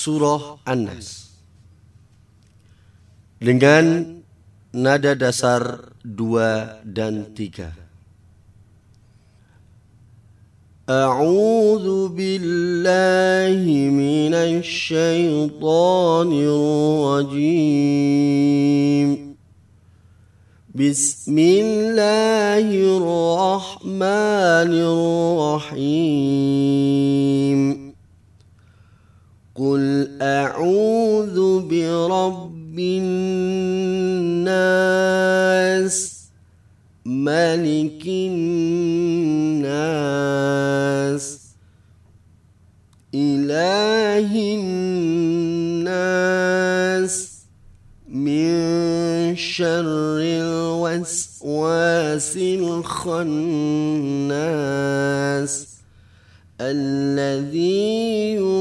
surah An-Nas dengan nada dasar dua dan tiga. أعوذ بالله من الشيطان الرجيم بسم الله الرحمن الرحيم قل أعوذ برب الناس ملك الناس إله الناس من شر الوسواس الخناس الذي